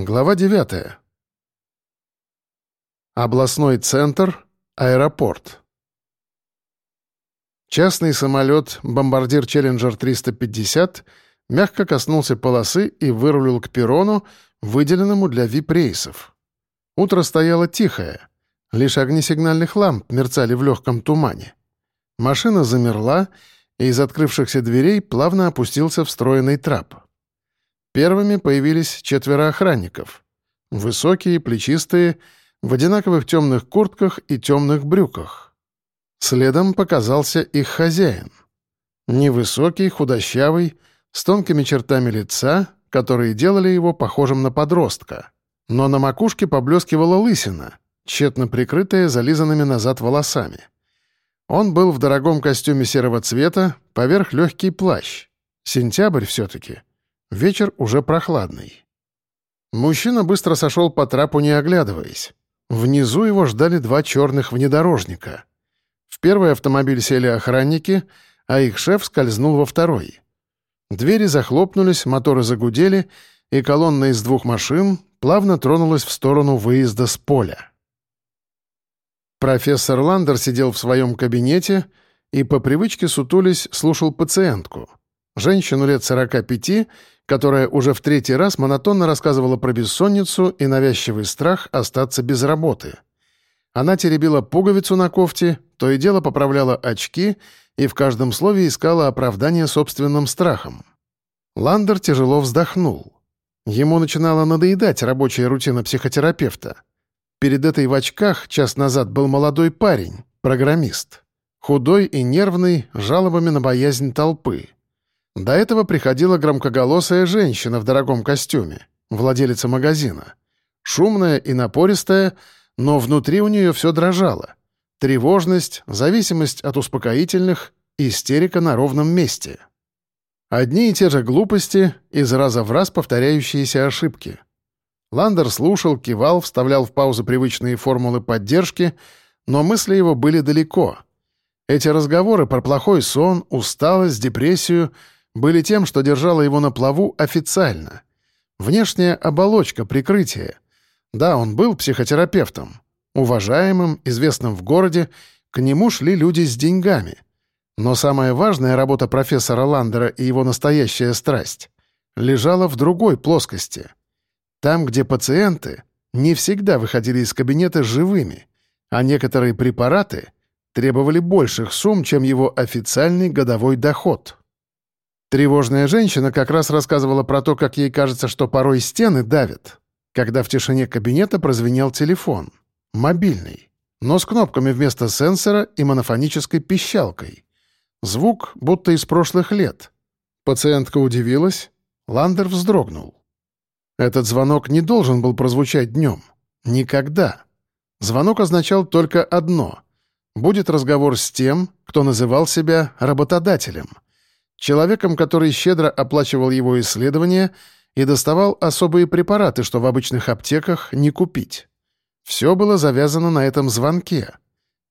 Глава 9. Областной центр, аэропорт. Частный самолет «Бомбардир Челленджер-350» мягко коснулся полосы и вырулил к перрону, выделенному для вип-рейсов. Утро стояло тихое. Лишь огни сигнальных ламп мерцали в легком тумане. Машина замерла, и из открывшихся дверей плавно опустился встроенный трап. Первыми появились четверо охранников. Высокие, плечистые, в одинаковых темных куртках и темных брюках. Следом показался их хозяин. Невысокий, худощавый, с тонкими чертами лица, которые делали его похожим на подростка. Но на макушке поблескивала лысина, тщетно прикрытая зализанными назад волосами. Он был в дорогом костюме серого цвета, поверх легкий плащ. Сентябрь все-таки — Вечер уже прохладный. Мужчина быстро сошел по трапу, не оглядываясь. Внизу его ждали два черных внедорожника. В первый автомобиль сели охранники, а их шеф скользнул во второй. Двери захлопнулись, моторы загудели, и колонна из двух машин плавно тронулась в сторону выезда с поля. Профессор Ландер сидел в своем кабинете и по привычке сутулись слушал пациентку. Женщину лет 45, которая уже в третий раз монотонно рассказывала про бессонницу и навязчивый страх остаться без работы. Она теребила пуговицу на кофте, то и дело поправляла очки и в каждом слове искала оправдание собственным страхом. Ландер тяжело вздохнул. Ему начинала надоедать рабочая рутина психотерапевта. Перед этой в очках час назад был молодой парень, программист. Худой и нервный, жалобами на боязнь толпы. До этого приходила громкоголосая женщина в дорогом костюме, владелица магазина. Шумная и напористая, но внутри у нее все дрожало. Тревожность, зависимость от успокоительных, истерика на ровном месте. Одни и те же глупости, из раза в раз повторяющиеся ошибки. Ландер слушал, кивал, вставлял в паузы привычные формулы поддержки, но мысли его были далеко. Эти разговоры про плохой сон, усталость, депрессию — были тем, что держало его на плаву официально. Внешняя оболочка, прикрытие. Да, он был психотерапевтом. Уважаемым, известным в городе, к нему шли люди с деньгами. Но самая важная работа профессора Ландера и его настоящая страсть лежала в другой плоскости. Там, где пациенты не всегда выходили из кабинета живыми, а некоторые препараты требовали больших сумм, чем его официальный годовой доход. Тревожная женщина как раз рассказывала про то, как ей кажется, что порой стены давят, когда в тишине кабинета прозвенел телефон. Мобильный. Но с кнопками вместо сенсора и монофонической пищалкой. Звук будто из прошлых лет. Пациентка удивилась. Ландер вздрогнул. Этот звонок не должен был прозвучать днем. Никогда. Звонок означал только одно. Будет разговор с тем, кто называл себя работодателем — Человеком, который щедро оплачивал его исследования и доставал особые препараты, что в обычных аптеках не купить. Все было завязано на этом звонке.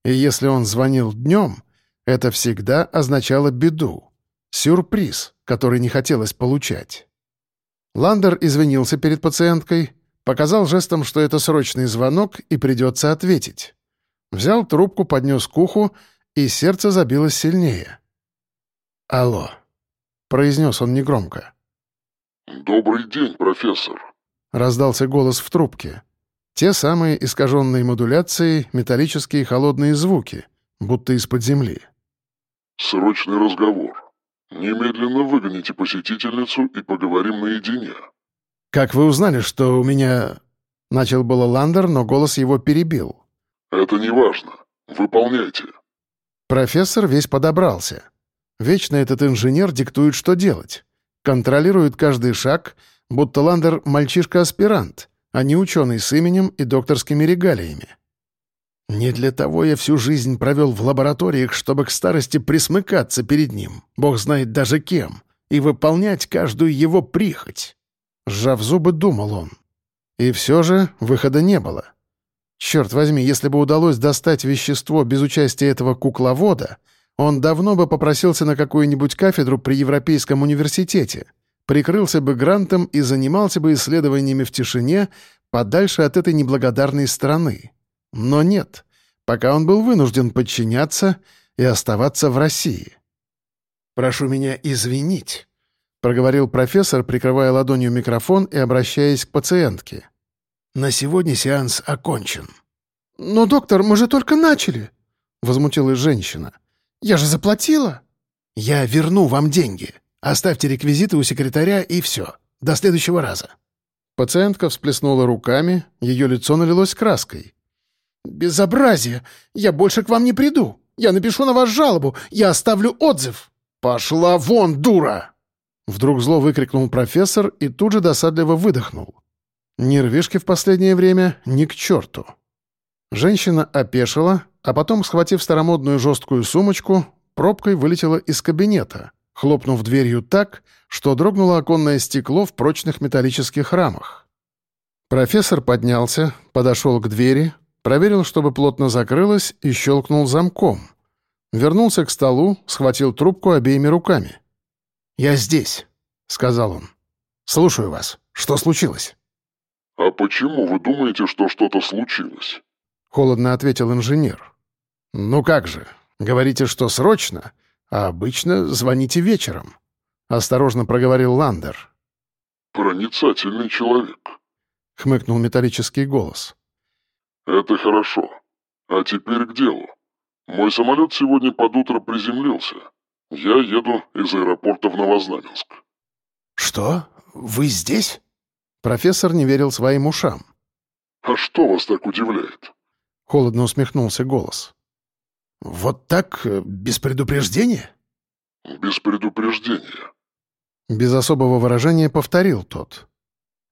И если он звонил днем, это всегда означало беду. Сюрприз, который не хотелось получать. Ландер извинился перед пациенткой, показал жестом, что это срочный звонок и придется ответить. Взял трубку, поднес к уху, и сердце забилось сильнее. «Алло», — произнес он негромко. «Добрый день, профессор», — раздался голос в трубке. Те самые искаженные модуляции, металлические холодные звуки, будто из-под земли. «Срочный разговор. Немедленно выгоните посетительницу и поговорим наедине». «Как вы узнали, что у меня...» Начал было Ландер, но голос его перебил. «Это не важно. Выполняйте». Профессор весь подобрался. Вечно этот инженер диктует, что делать. Контролирует каждый шаг, будто Ландер — мальчишка-аспирант, а не ученый с именем и докторскими регалиями. Не для того я всю жизнь провел в лабораториях, чтобы к старости присмыкаться перед ним, бог знает даже кем, и выполнять каждую его прихоть. Сжав зубы, думал он. И все же выхода не было. Черт возьми, если бы удалось достать вещество без участия этого кукловода — он давно бы попросился на какую-нибудь кафедру при Европейском университете. прикрылся бы грантом и занимался бы исследованиями в тишине подальше от этой неблагодарной страны. Но нет, пока он был вынужден подчиняться и оставаться в России. «Прошу меня извинить», — проговорил профессор, прикрывая ладонью микрофон и обращаясь к пациентке. «На сегодня сеанс окончен». «Но, доктор, мы же только начали», — возмутилась женщина. «Я же заплатила». «Я верну вам деньги», Оставьте реквизиты у секретаря и все. До следующего раза». Пациентка всплеснула руками, ее лицо налилось краской. «Безобразие! Я больше к вам не приду! Я напишу на вас жалобу! Я оставлю отзыв!» «Пошла вон, дура!» Вдруг зло выкрикнул профессор и тут же досадливо выдохнул. Нервишки в последнее время ни к черту. Женщина опешила, а потом, схватив старомодную жесткую сумочку, пробкой вылетела из кабинета — хлопнув дверью так, что дрогнуло оконное стекло в прочных металлических рамах. Профессор поднялся, подошел к двери, проверил, чтобы плотно закрылось, и щелкнул замком. Вернулся к столу, схватил трубку обеими руками. «Я здесь», — сказал он. «Слушаю вас. Что случилось?» «А почему вы думаете, что что-то случилось?» — холодно ответил инженер. «Ну как же, говорите, что срочно, а обычно звоните вечером», — осторожно проговорил Ландер. «Проницательный человек», — хмыкнул металлический голос. «Это хорошо. А теперь к делу. Мой самолет сегодня под утро приземлился. Я еду из аэропорта в Новознаменск». «Что? Вы здесь?» Профессор не верил своим ушам. «А что вас так удивляет?» Холодно усмехнулся голос. «Вот так, э, без предупреждения?» «Без предупреждения». Без особого выражения повторил тот.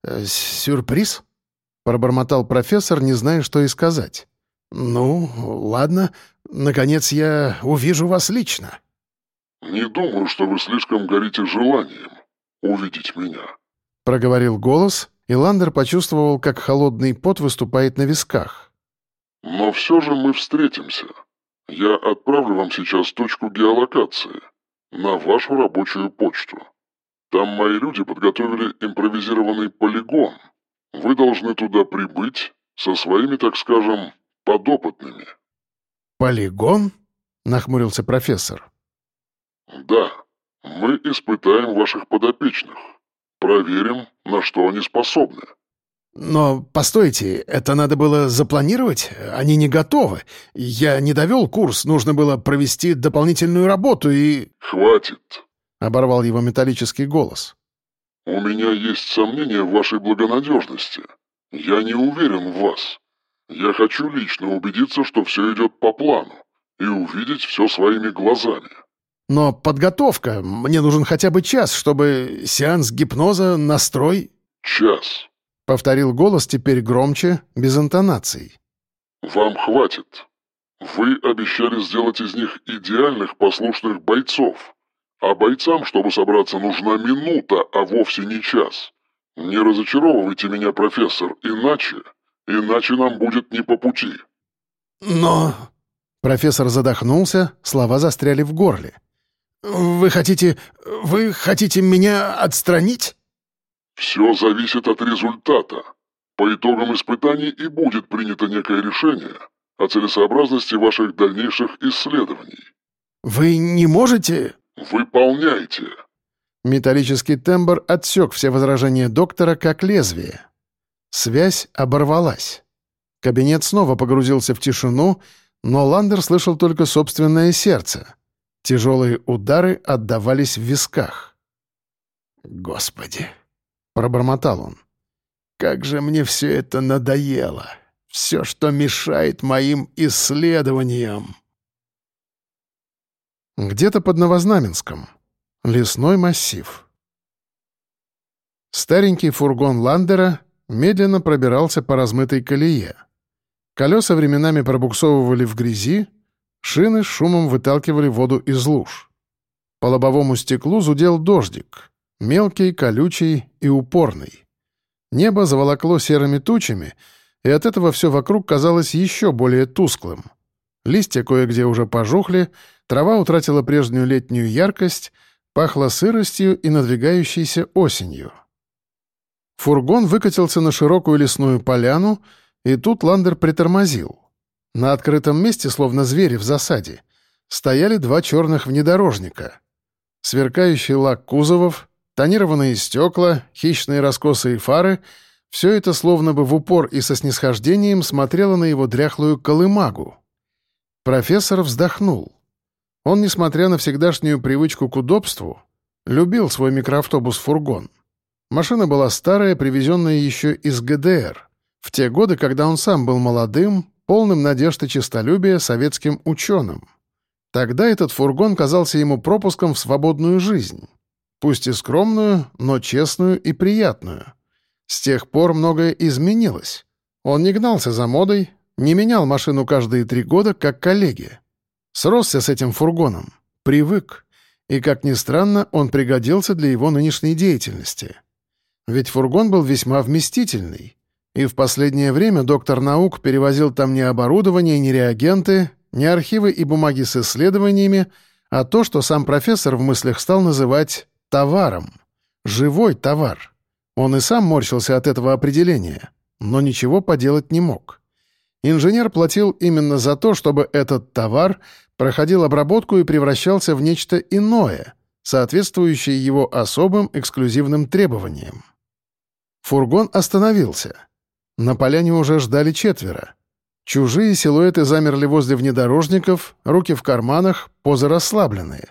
«Э, «Сюрприз?» — пробормотал профессор, не зная, что и сказать. «Ну, ладно. Наконец я увижу вас лично». «Не думаю, что вы слишком горите желанием увидеть меня», — проговорил голос, и Ландер почувствовал, как холодный пот выступает на висках. «Но все же мы встретимся». Я отправлю вам сейчас точку геолокации на вашу рабочую почту. Там мои люди подготовили импровизированный полигон. Вы должны туда прибыть со своими, так скажем, подопытными». «Полигон?» — нахмурился профессор. «Да. Мы испытаем ваших подопечных. Проверим, на что они способны». «Но, постойте, это надо было запланировать? Они не готовы. Я не довел курс, нужно было провести дополнительную работу и...» «Хватит!» — оборвал его металлический голос. «У меня есть сомнения в вашей благонадежности. Я не уверен в вас. Я хочу лично убедиться, что все идет по плану, и увидеть все своими глазами». «Но подготовка. Мне нужен хотя бы час, чтобы сеанс гипноза, настрой...» «Час. — повторил голос теперь громче, без интонаций. «Вам хватит. Вы обещали сделать из них идеальных послушных бойцов. А бойцам, чтобы собраться, нужна минута, а вовсе не час. Не разочаровывайте меня, профессор, иначе... Иначе нам будет не по пути». «Но...» Профессор задохнулся, слова застряли в горле. «Вы хотите... вы хотите меня отстранить?» Все зависит от результата. По итогам испытаний и будет принято некое решение о целесообразности ваших дальнейших исследований. Вы не можете... Выполняйте. Металлический тембр отсек все возражения доктора как лезвие. Связь оборвалась. Кабинет снова погрузился в тишину, но Ландер слышал только собственное сердце. Тяжелые удары отдавались в висках. «Господи!» Пробормотал он. «Как же мне все это надоело! Все, что мешает моим исследованиям!» Где-то под Новознаменском. Лесной массив. Старенький фургон Ландера медленно пробирался по размытой колее. Колеса временами пробуксовывали в грязи, шины с шумом выталкивали воду из луж. По лобовому стеклу зудел дождик. Мелкий, колючий и упорный. Небо заволокло серыми тучами, и от этого все вокруг казалось еще более тусклым. Листья кое-где уже пожухли, трава утратила прежнюю летнюю яркость, Пахло сыростью и надвигающейся осенью. Фургон выкатился на широкую лесную поляну, и тут Ландер притормозил. На открытом месте, словно звери в засаде, стояли два черных внедорожника. Сверкающий лак кузовов, тонированные стекла, хищные раскосы и фары — все это словно бы в упор и со снисхождением смотрело на его дряхлую колымагу. Профессор вздохнул. Он, несмотря на всегдашнюю привычку к удобству, любил свой микроавтобус-фургон. Машина была старая, привезенная еще из ГДР, в те годы, когда он сам был молодым, полным надежд и честолюбия советским ученым. Тогда этот фургон казался ему пропуском в свободную жизнь. Пусть и скромную, но честную и приятную. С тех пор многое изменилось. Он не гнался за модой, не менял машину каждые три года, как коллеги. Сросся с этим фургоном, привык, и, как ни странно, он пригодился для его нынешней деятельности. Ведь фургон был весьма вместительный, и в последнее время доктор наук перевозил там не оборудование, не реагенты, не архивы и бумаги с исследованиями, а то, что сам профессор в мыслях стал называть «товаром». Живой товар. Он и сам морщился от этого определения, но ничего поделать не мог. Инженер платил именно за то, чтобы этот товар проходил обработку и превращался в нечто иное, соответствующее его особым эксклюзивным требованиям. Фургон остановился. На поляне уже ждали четверо. Чужие силуэты замерли возле внедорожников, руки в карманах, позы расслабленные.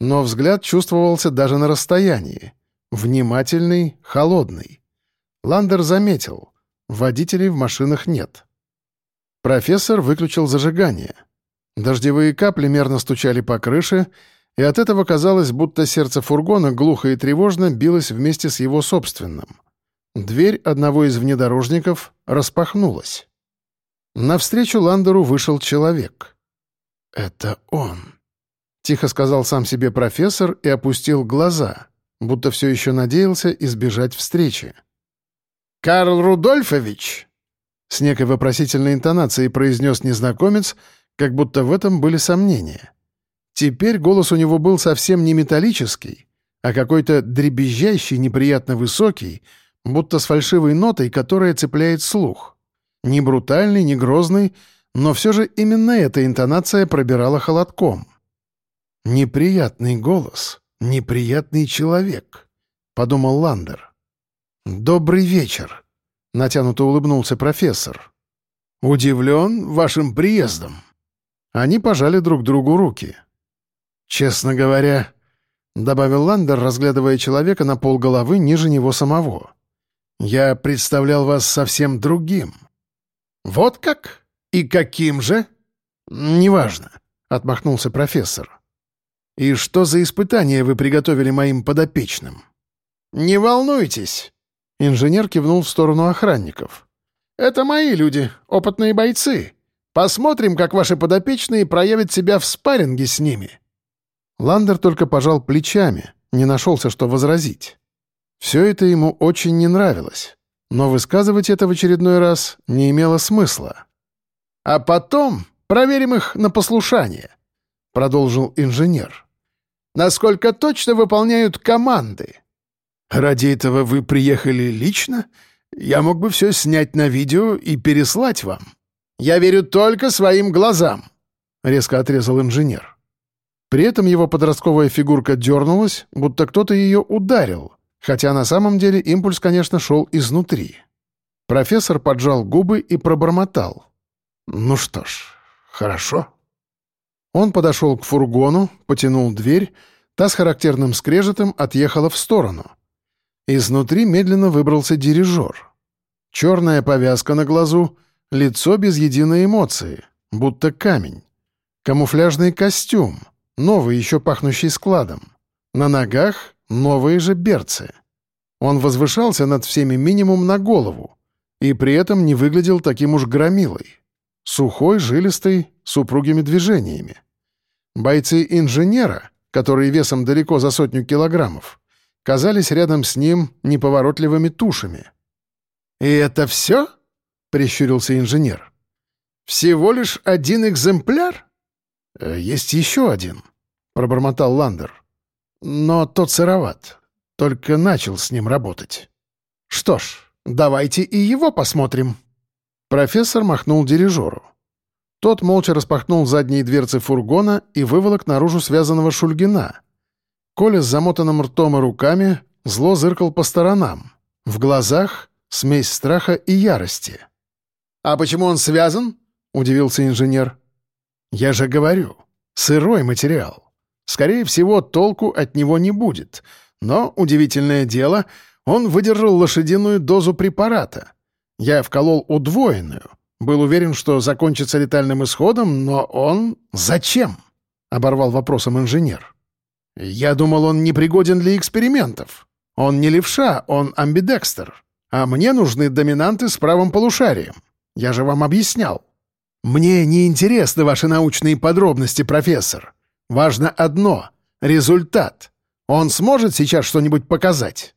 Но взгляд чувствовался даже на расстоянии. Внимательный, холодный. Ландер заметил. Водителей в машинах нет. Профессор выключил зажигание. Дождевые капли мерно стучали по крыше, и от этого казалось, будто сердце фургона глухо и тревожно билось вместе с его собственным. Дверь одного из внедорожников распахнулась. Навстречу Ландеру вышел человек. «Это он», — тихо сказал сам себе профессор и опустил глаза будто все еще надеялся избежать встречи. «Карл Рудольфович!» С некой вопросительной интонацией произнес незнакомец, как будто в этом были сомнения. Теперь голос у него был совсем не металлический, а какой-то дребезжащий, неприятно высокий, будто с фальшивой нотой, которая цепляет слух. Не брутальный, не грозный, но все же именно эта интонация пробирала холодком. Неприятный голос. «Неприятный человек», — подумал Ландер. «Добрый вечер», — натянуто улыбнулся профессор. «Удивлен вашим приездом». Они пожали друг другу руки. «Честно говоря», — добавил Ландер, разглядывая человека на полголовы ниже него самого, «я представлял вас совсем другим». «Вот как? И каким же?» «Неважно», — отмахнулся профессор. «И что за испытания вы приготовили моим подопечным?» «Не волнуйтесь», — инженер кивнул в сторону охранников. «Это мои люди, опытные бойцы. Посмотрим, как ваши подопечные проявят себя в спарринге с ними». Ландер только пожал плечами, не нашелся, что возразить. Все это ему очень не нравилось, но высказывать это в очередной раз не имело смысла. «А потом проверим их на послушание», — продолжил инженер насколько точно выполняют команды. Ради этого вы приехали лично? Я мог бы все снять на видео и переслать вам. Я верю только своим глазам», — резко отрезал инженер. При этом его подростковая фигурка дернулась, будто кто-то ее ударил, хотя на самом деле импульс, конечно, шел изнутри. Профессор поджал губы и пробормотал. «Ну что ж, хорошо». Он подошел к фургону, потянул дверь, та с характерным скрежетом отъехала в сторону. Изнутри медленно выбрался дирижер. Черная повязка на глазу, лицо без единой эмоции, будто камень. Камуфляжный костюм, новый, еще пахнущий складом. На ногах новые же берцы. Он возвышался над всеми минимум на голову и при этом не выглядел таким уж громилой. Сухой, жилистый, с упругими движениями. Бойцы инженера, которые весом далеко за сотню килограммов, казались рядом с ним неповоротливыми тушами. «И это все?» — прищурился инженер. «Всего лишь один экземпляр?» «Э, «Есть еще один», — пробормотал Ландер. но тот сыроват. Только начал с ним работать. Что ж, давайте и его посмотрим». Профессор махнул дирижеру. Тот молча распахнул задние дверцы фургона и выволок наружу связанного Шульгина. Коля с замотанным ртом и руками зло зыркал по сторонам. В глазах смесь страха и ярости. «А почему он связан?» — удивился инженер. «Я же говорю, сырой материал. Скорее всего, толку от него не будет. Но, удивительное дело, он выдержал лошадиную дозу препарата. Я вколол удвоенную. Был уверен, что закончится летальным исходом, но он... Зачем?» — оборвал вопросом инженер. «Я думал, он непригоден для экспериментов. Он не левша, он амбидекстер. А мне нужны доминанты с правым полушарием. Я же вам объяснял. Мне не интересны ваши научные подробности, профессор. Важно одно — результат. Он сможет сейчас что-нибудь показать?»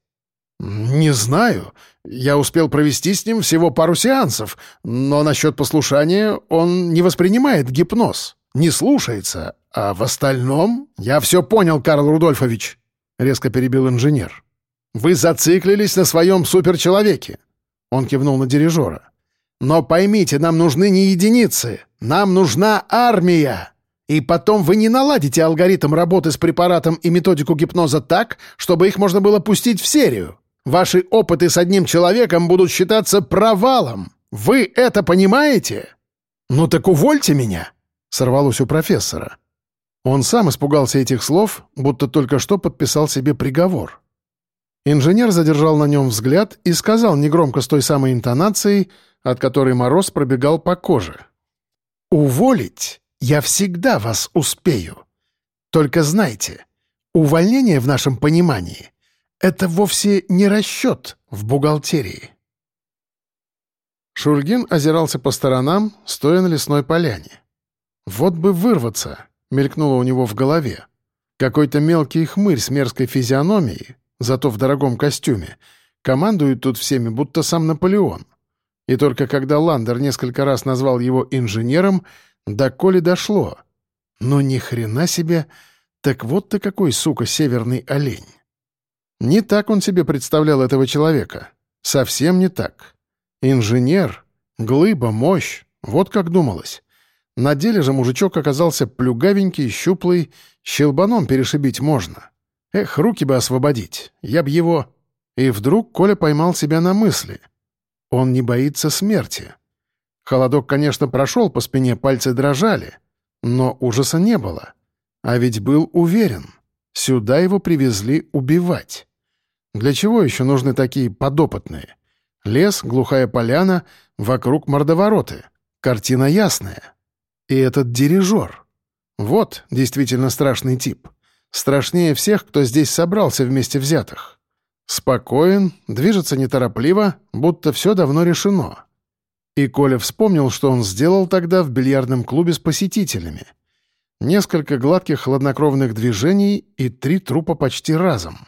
«Не знаю. Я успел провести с ним всего пару сеансов, но насчет послушания он не воспринимает гипноз, не слушается, а в остальном...» «Я все понял, Карл Рудольфович», — резко перебил инженер. «Вы зациклились на своем суперчеловеке», — он кивнул на дирижера. «Но поймите, нам нужны не единицы, нам нужна армия!» И потом вы не наладите алгоритм работы с препаратом и методику гипноза так, чтобы их можно было пустить в серию. Ваши опыты с одним человеком будут считаться провалом. Вы это понимаете? Ну так увольте меня!» — сорвалось у профессора. Он сам испугался этих слов, будто только что подписал себе приговор. Инженер задержал на нем взгляд и сказал негромко с той самой интонацией, от которой мороз пробегал по коже. «Уволить я всегда вас успею. Только знайте, увольнение в нашем понимании это вовсе не расчет в бухгалтерии. Шульгин озирался по сторонам, стоя на лесной поляне. «Вот бы вырваться!» — мелькнуло у него в голове. Какой-то мелкий хмырь с мерзкой физиономией, зато в дорогом костюме, командует тут всеми, будто сам Наполеон. И только когда Ландер несколько раз назвал его инженером, до Коли дошло. Ну ни хрена себе! Так вот ты какой, сука, северный олень! Не так он себе представлял этого человека. Совсем не так. Инженер, глыба, мощь. Вот как думалось. На деле же мужичок оказался плюгавенький, щуплый, щелбаном перешибить можно. Эх, руки бы освободить. Я б его... И вдруг Коля поймал себя на мысли. Он не боится смерти. Холодок, конечно, прошел по спине, пальцы дрожали. Но ужаса не было. А ведь был уверен. Сюда его привезли убивать. Для чего еще нужны такие подопытные? Лес, глухая поляна, вокруг мордовороты. Картина ясная. И этот дирижер. Вот действительно страшный тип. Страшнее всех, кто здесь собрался вместе взятых. Спокоен, движется неторопливо, будто все давно решено. И Коля вспомнил, что он сделал тогда в бильярдном клубе с посетителями. Несколько гладких хладнокровных движений и три трупа почти разом.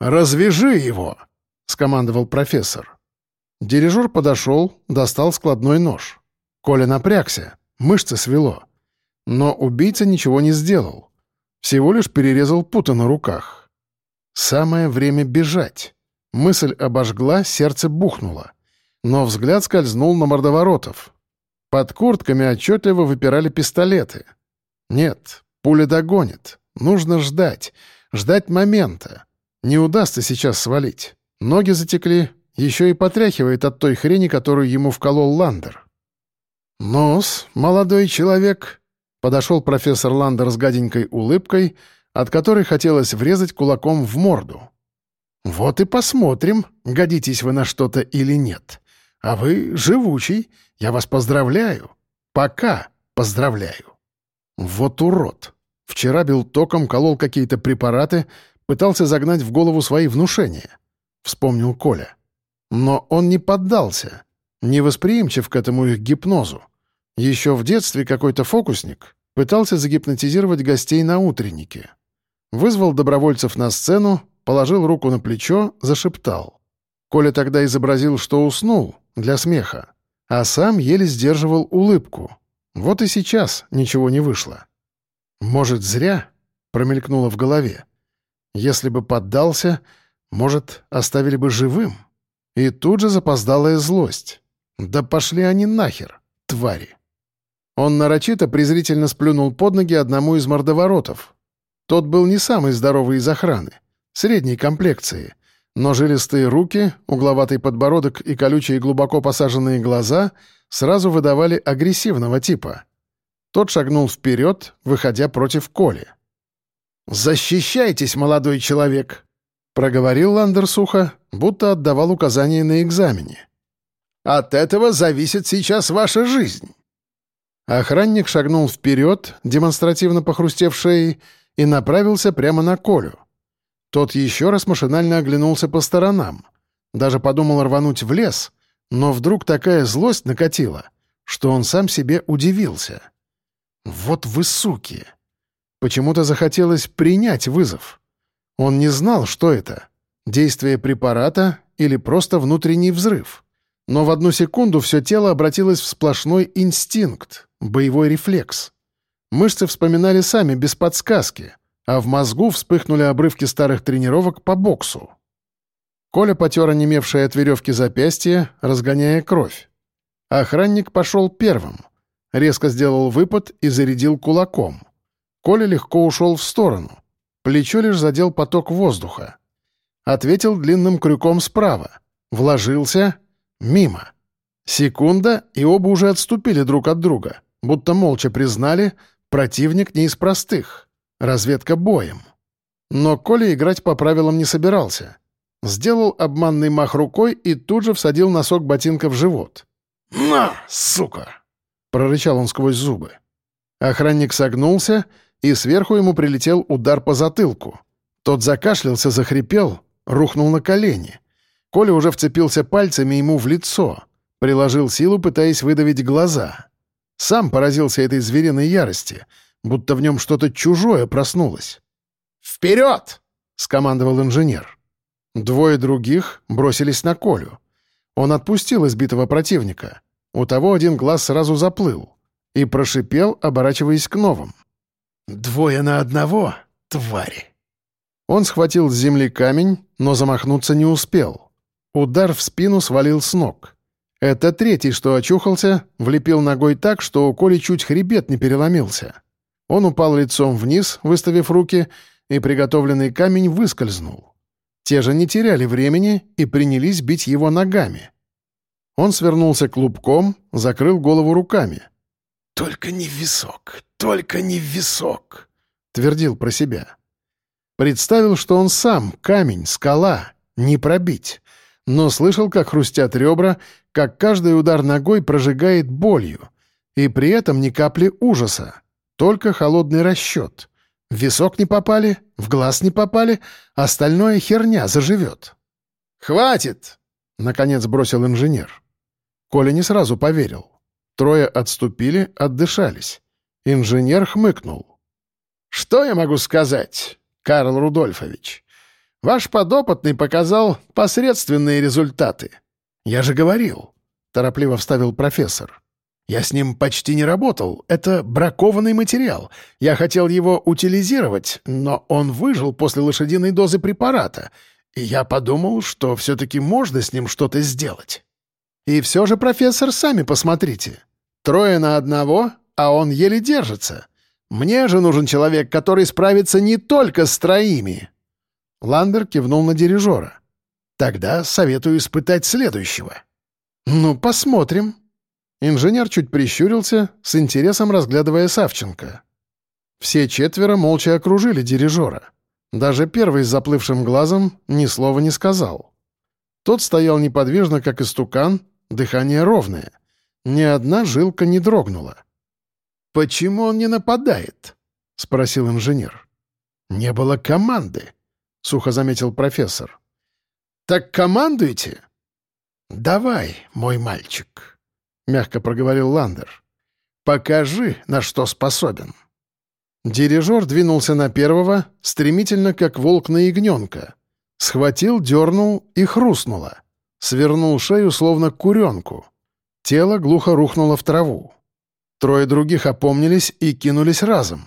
«Развяжи его!» — скомандовал профессор. Дирижер подошел, достал складной нож. Коля напрягся, мышцы свело. Но убийца ничего не сделал. Всего лишь перерезал путы на руках. Самое время бежать. Мысль обожгла, сердце бухнуло. Но взгляд скользнул на мордоворотов. Под куртками отчетливо выпирали пистолеты. Нет, пуля догонит. Нужно ждать. Ждать момента. Не удастся сейчас свалить. Ноги затекли, еще и потряхивает от той хрени, которую ему вколол Ландер. «Нос, молодой человек», — подошел профессор Ландер с гаденькой улыбкой, от которой хотелось врезать кулаком в морду. «Вот и посмотрим, годитесь вы на что-то или нет. А вы живучий, я вас поздравляю. Пока поздравляю». «Вот урод. Вчера бил током, колол какие-то препараты, Пытался загнать в голову свои внушения. Вспомнил Коля. Но он не поддался. Не восприимчив к этому их гипнозу. Еще в детстве какой-то фокусник пытался загипнотизировать гостей на утреннике. Вызвал добровольцев на сцену, положил руку на плечо, зашептал. Коля тогда изобразил, что уснул, для смеха, а сам еле сдерживал улыбку. Вот и сейчас ничего не вышло. «Может, зря?» — промелькнуло в голове. Если бы поддался, может, оставили бы живым? И тут же запоздалая злость. Да пошли они нахер, твари. Он нарочито презрительно сплюнул под ноги одному из мордоворотов. Тот был не самый здоровый из охраны, средней комплекции, но жилистые руки, угловатый подбородок и колючие глубоко посаженные глаза сразу выдавали агрессивного типа. Тот шагнул вперед, выходя против Коли. «Защищайтесь, молодой человек!» — проговорил Ландер сухо, будто отдавал указания на экзамене. «От этого зависит сейчас ваша жизнь!» Охранник шагнул вперед, демонстративно похрустев шеей, и направился прямо на Колю. Тот еще раз машинально оглянулся по сторонам. Даже подумал рвануть в лес, но вдруг такая злость накатила, что он сам себе удивился. «Вот вы суки!» Почему-то захотелось принять вызов. Он не знал, что это — действие препарата или просто внутренний взрыв. Но в одну секунду все тело обратилось в сплошной инстинкт, боевой рефлекс. Мышцы вспоминали сами, без подсказки — а в мозгу вспыхнули обрывки старых тренировок по боксу. Коля потер онемевшее от веревки запястье, разгоняя кровь. Охранник пошел первым. Резко сделал выпад и зарядил кулаком. Коля легко ушел в сторону. Плечо лишь задел поток воздуха. Ответил длинным крюком справа. Вложился. Мимо. Секунда, и оба уже отступили друг от друга, будто молча признали, противник не из простых — Разведка боем. Но Коля играть по правилам не собирался. Сделал обманный мах рукой и тут же всадил носок ботинка в живот. «На, сука!» — прорычал он сквозь зубы. Охранник согнулся, и сверху ему прилетел удар по затылку. Тот закашлялся, захрипел, рухнул на колени. Коля уже вцепился пальцами ему в лицо, приложил силу, пытаясь выдавить глаза. Сам поразился этой звериной ярости — будто в нем что-то чужое проснулось. «Вперед!» — скомандовал инженер. Двое других бросились на Колю. Он отпустил избитого противника. У того один глаз сразу заплыл и прошипел, оборачиваясь к новым. «Двое на одного, твари!» Он схватил с земли камень, но замахнуться не успел. Удар в спину свалил с ног. Это третий, что очухался, влепил ногой так, что у Коли чуть хребет не переломился. Он упал лицом вниз, выставив руки, и приготовленный камень выскользнул. Те же не теряли времени и принялись бить его ногами. Он свернулся клубком, закрыл голову руками. «Только не в висок, только не в висок», — твердил про себя. Представил, что он сам, камень, скала, не пробить, но слышал, как хрустят ребра, как каждый удар ногой прожигает болью, и при этом ни капли ужаса. Только холодный расчет. В висок не попали, в глаз не попали, остальное херня заживет. «Хватит!» — наконец бросил инженер. Коля не сразу поверил. Трое отступили, отдышались. Инженер хмыкнул. «Что я могу сказать, Карл Рудольфович? Ваш подопытный показал посредственные результаты. Я же говорил», — торопливо вставил профессор. Я с ним почти не работал. Это бракованный материал. Я хотел его утилизировать, но он выжил после лошадиной дозы препарата. И я подумал, что все-таки можно с ним что-то сделать. И все же, профессор, сами посмотрите. Трое на одного, а он еле держится. Мне же нужен человек, который справится не только с троими. Ландер кивнул на дирижера. Тогда советую испытать следующего. Ну, посмотрим. Инженер чуть прищурился, с интересом разглядывая Савченко. Все четверо молча окружили дирижера. Даже первый с заплывшим глазом ни слова не сказал. Тот стоял неподвижно, как истукан, дыхание ровное. Ни одна жилка не дрогнула. «Почему он не нападает?» — спросил инженер. «Не было команды», — сухо заметил профессор. «Так командуйте!» «Давай, мой мальчик», мягко проговорил Ландер. «Покажи, на что способен». Дирижер двинулся на первого, стремительно, как волк на ягненка. Схватил, дернул и хрустнуло. Свернул шею, словно куренку. Тело глухо рухнуло в траву. Трое других опомнились и кинулись разом.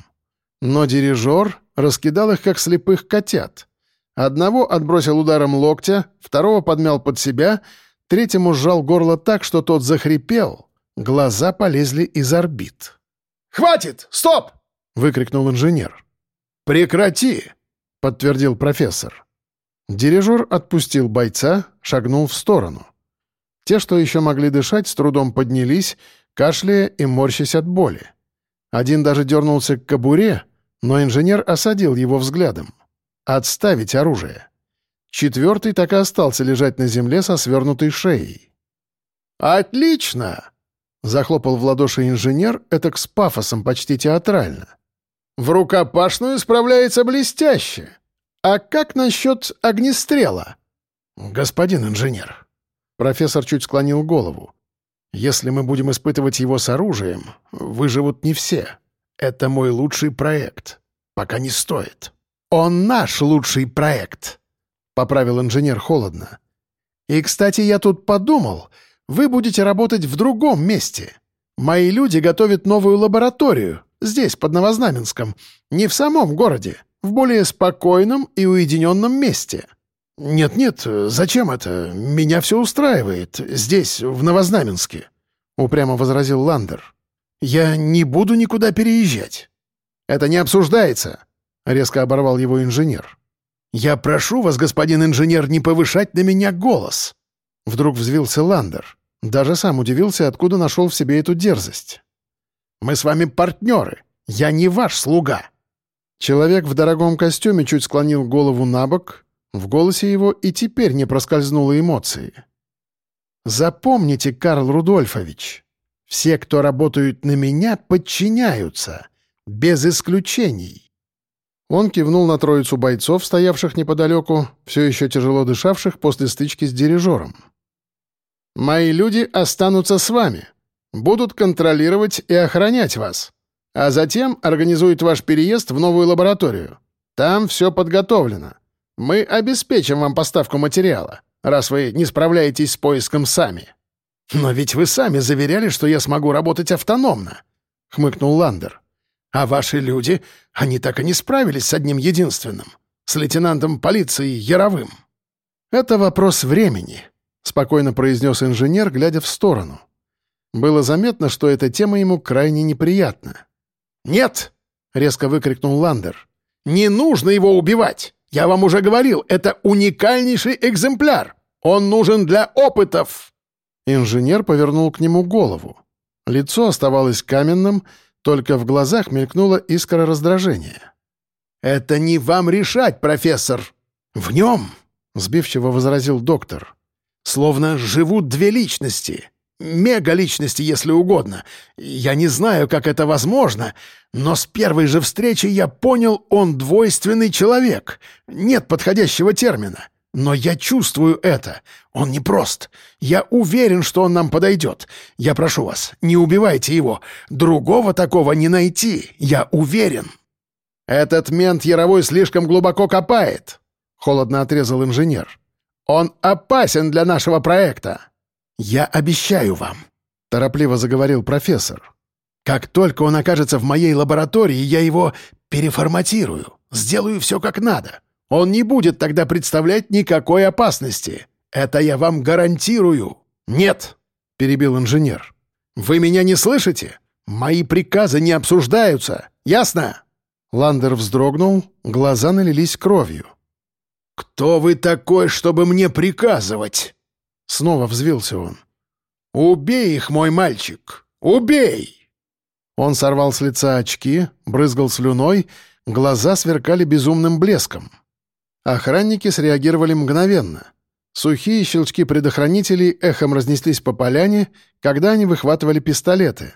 Но дирижер раскидал их, как слепых котят. Одного отбросил ударом локтя, второго подмял под себя, третьему сжал горло так, что тот захрипел. Глаза полезли из орбит. «Хватит! Стоп!» — выкрикнул инженер. «Прекрати!» — подтвердил профессор. Дирижер отпустил бойца, шагнул в сторону. Те, что еще могли дышать, с трудом поднялись, кашляя и морщась от боли. Один даже дернулся к кобуре, но инженер осадил его взглядом. «Отставить оружие». Четвертый так и остался лежать на земле со свернутой шеей. «Отлично!» — захлопал в ладоши инженер, этак с пафосом почти театрально. «В рукопашную справляется блестяще. А как насчет огнестрела?» «Господин инженер», — профессор чуть склонил голову, «если мы будем испытывать его с оружием, выживут не все. Это мой лучший проект. Пока не стоит». «Он наш лучший проект», — поправил инженер холодно. «И, кстати, я тут подумал, вы будете работать в другом месте. Мои люди готовят новую лабораторию, здесь, под Новознаменском, не в самом городе, в более спокойном и уединенном месте». «Нет-нет, зачем это? Меня все устраивает. Здесь, в Новознаменске», — упрямо возразил Ландер. «Я не буду никуда переезжать». «Это не обсуждается», — резко оборвал его инженер. «Я прошу вас, господин инженер, не повышать на меня голос!» Вдруг взвился Ландер. Даже сам удивился, откуда нашел в себе эту дерзость. «Мы с вами партнеры. Я не ваш слуга!» Человек в дорогом костюме чуть склонил голову на бок. В голосе его и теперь не проскользнуло эмоции. «Запомните, Карл Рудольфович, все, кто работают на меня, подчиняются, без исключений. Он кивнул на троицу бойцов, стоявших неподалеку, все еще тяжело дышавших после стычки с дирижером. «Мои люди останутся с вами, будут контролировать и охранять вас, а затем организуют ваш переезд в новую лабораторию. Там все подготовлено. Мы обеспечим вам поставку материала, раз вы не справляетесь с поиском сами». «Но ведь вы сами заверяли, что я смогу работать автономно», — хмыкнул Ландер. А ваши люди, они так и не справились с одним единственным, с лейтенантом полиции Яровым. «Это вопрос времени», — спокойно произнес инженер, глядя в сторону. Было заметно, что эта тема ему крайне неприятна. «Нет!» — резко выкрикнул Ландер. «Не нужно его убивать! Я вам уже говорил, это уникальнейший экземпляр! Он нужен для опытов!» Инженер повернул к нему голову. Лицо оставалось каменным, только в глазах мелькнула искра раздражения. «Это не вам решать, профессор! В нем!» — сбивчиво возразил доктор. «Словно живут две личности. Мега-личности, если угодно. Я не знаю, как это возможно, но с первой же встречи я понял, он двойственный человек. Нет подходящего термина. Но я чувствую это. Он непрост. Я уверен, что он нам подойдет. Я прошу вас, не убивайте его. Другого такого не найти. Я уверен». «Этот мент Яровой слишком глубоко копает», — холодно отрезал инженер. «Он опасен для нашего проекта». «Я обещаю вам», — торопливо заговорил профессор. «Как только он окажется в моей лаборатории, я его переформатирую, сделаю все как надо». Он не будет тогда представлять никакой опасности. Это я вам гарантирую». «Нет», — перебил инженер. «Вы меня не слышите? Мои приказы не обсуждаются. Ясно?» Ландер вздрогнул, глаза налились кровью. «Кто вы такой, чтобы мне приказывать?» Снова взвился он. «Убей их, мой мальчик! Убей!» Он сорвал с лица очки, брызгал слюной, глаза сверкали безумным блеском. Охранники среагировали мгновенно. Сухие щелчки предохранителей эхом разнеслись по поляне, когда они выхватывали пистолеты.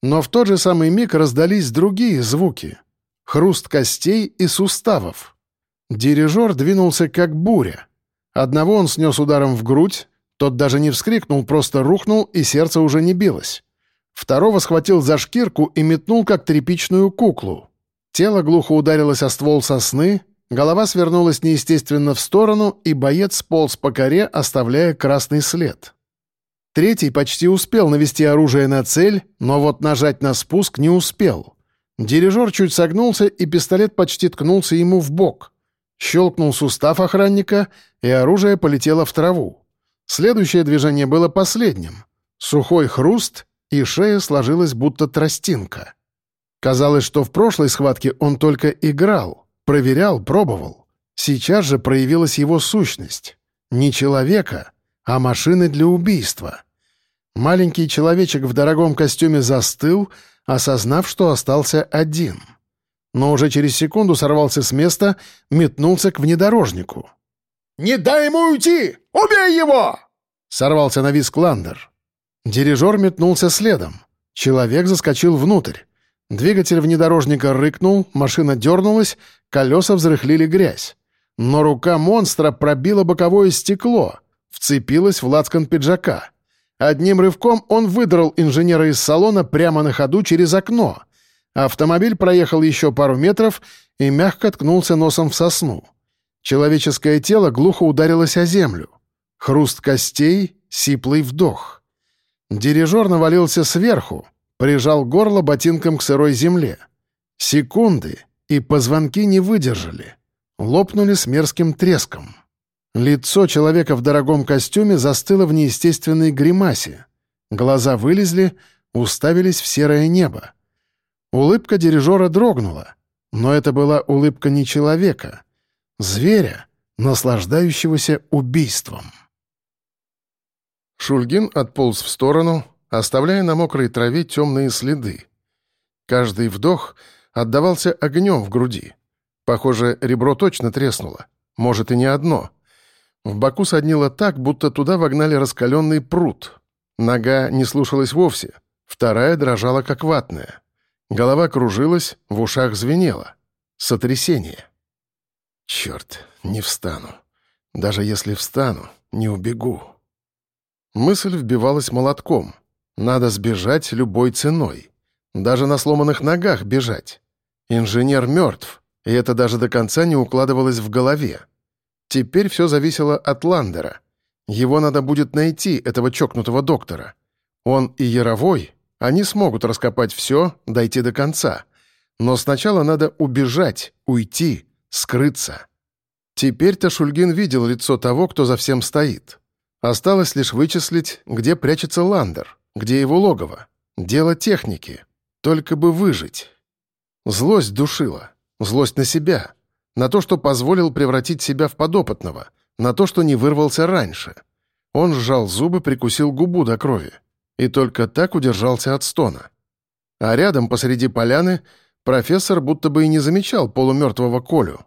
Но в тот же самый миг раздались другие звуки. Хруст костей и суставов. Дирижер двинулся как буря. Одного он снес ударом в грудь, тот даже не вскрикнул, просто рухнул, и сердце уже не билось. Второго схватил за шкирку и метнул, как тряпичную куклу. Тело глухо ударилось о ствол сосны, Голова свернулась неестественно в сторону, и боец сполз по коре, оставляя красный след. Третий почти успел навести оружие на цель, но вот нажать на спуск не успел. Дирижер чуть согнулся, и пистолет почти ткнулся ему в бок. Щелкнул сустав охранника, и оружие полетело в траву. Следующее движение было последним. Сухой хруст, и шея сложилась будто тростинка. Казалось, что в прошлой схватке он только играл, проверял, пробовал. Сейчас же проявилась его сущность. Не человека, а машины для убийства. Маленький человечек в дорогом костюме застыл, осознав, что остался один. Но уже через секунду сорвался с места, метнулся к внедорожнику. «Не дай ему уйти! Убей его!» — сорвался на виск Ландер. Дирижер метнулся следом. Человек заскочил внутрь. Двигатель внедорожника рыкнул, машина дернулась, колеса взрыхлили грязь. Но рука монстра пробила боковое стекло, вцепилась в лацкан пиджака. Одним рывком он выдрал инженера из салона прямо на ходу через окно. Автомобиль проехал еще пару метров и мягко ткнулся носом в сосну. Человеческое тело глухо ударилось о землю. Хруст костей, сиплый вдох. Дирижер навалился сверху, прижал горло ботинком к сырой земле. Секунды, и позвонки не выдержали. Лопнули с мерзким треском. Лицо человека в дорогом костюме застыло в неестественной гримасе. Глаза вылезли, уставились в серое небо. Улыбка дирижера дрогнула, но это была улыбка не человека, зверя, наслаждающегося убийством. Шульгин отполз в сторону, оставляя на мокрой траве темные следы. Каждый вдох отдавался огнем в груди. Похоже, ребро точно треснуло. Может, и не одно. В боку соднило так, будто туда вогнали раскаленный пруд. Нога не слушалась вовсе, вторая дрожала, как ватная. Голова кружилась, в ушах звенело. Сотрясение. Черт, не встану. Даже если встану, не убегу. Мысль вбивалась молотком. Надо сбежать любой ценой. Даже на сломанных ногах бежать. Инженер мертв, и это даже до конца не укладывалось в голове. Теперь все зависело от Ландера. Его надо будет найти, этого чокнутого доктора. Он и Яровой, они смогут раскопать все, дойти до конца. Но сначала надо убежать, уйти, скрыться. Теперь-то Шульгин видел лицо того, кто за всем стоит. Осталось лишь вычислить, где прячется Ландер, где его логово. Дело техники. Только бы выжить. Злость душила. Злость на себя. На то, что позволил превратить себя в подопытного. На то, что не вырвался раньше. Он сжал зубы, прикусил губу до крови. И только так удержался от стона. А рядом, посреди поляны, профессор будто бы и не замечал полумертвого Колю.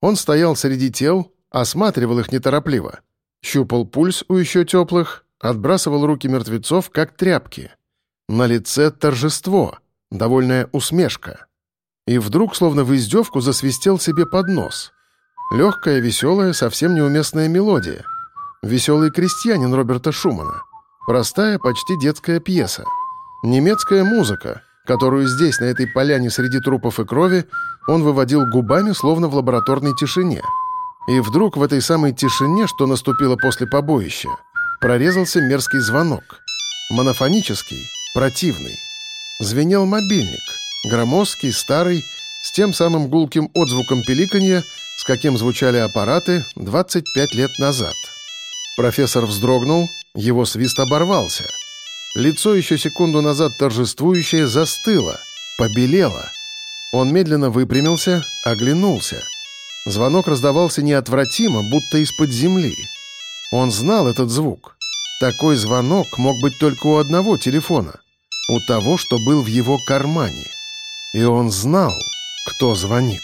Он стоял среди тел, осматривал их неторопливо — Щупал пульс у еще теплых, отбрасывал руки мертвецов, как тряпки. На лице торжество, довольная усмешка. И вдруг, словно в издевку, засвистел себе под нос. Легкая, веселая, совсем неуместная мелодия. Веселый крестьянин Роберта Шумана. Простая, почти детская пьеса. Немецкая музыка, которую здесь, на этой поляне среди трупов и крови, он выводил губами, словно в лабораторной тишине — и вдруг в этой самой тишине, что наступило после побоища, прорезался мерзкий звонок. Монофонический, противный. Звенел мобильник. Громоздкий, старый, с тем самым гулким отзвуком пиликанья, с каким звучали аппараты 25 лет назад. Профессор вздрогнул, его свист оборвался. Лицо еще секунду назад торжествующее застыло, побелело. Он медленно выпрямился, оглянулся — Звонок раздавался неотвратимо, будто из-под земли. Он знал этот звук. Такой звонок мог быть только у одного телефона. У того, что был в его кармане. И он знал, кто звонит.